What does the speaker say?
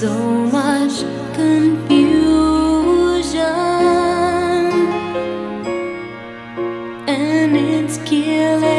so much confusion, and it's killing.